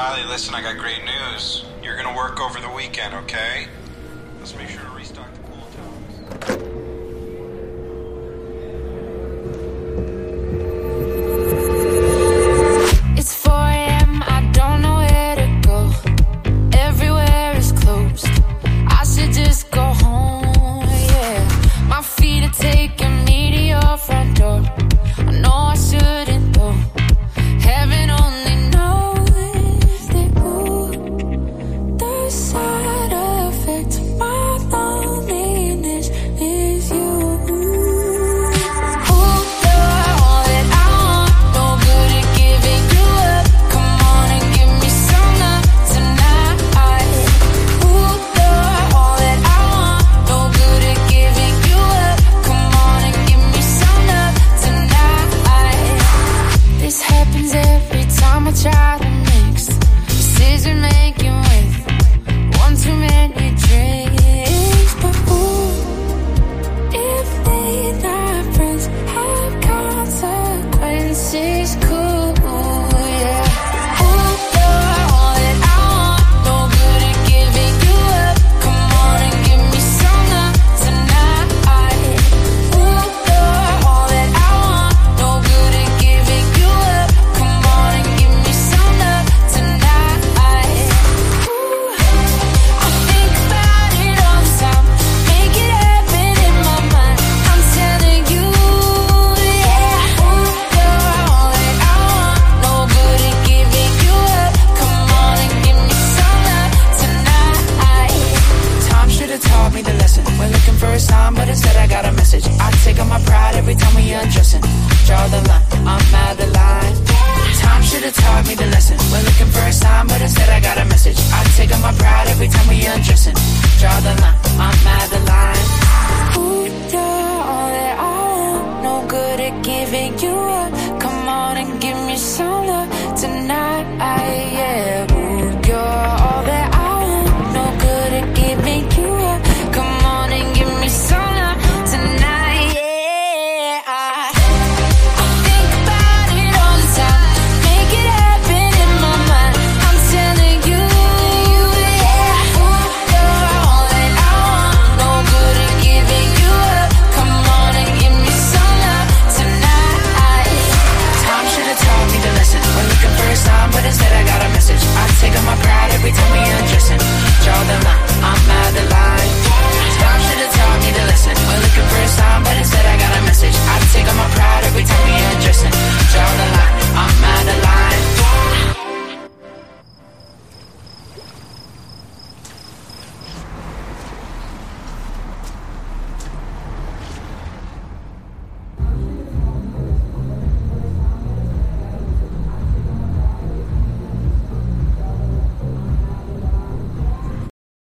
Riley, listen, I got great news. You're gonna work over the weekend, okay? Let's make sure to restock the pool towels.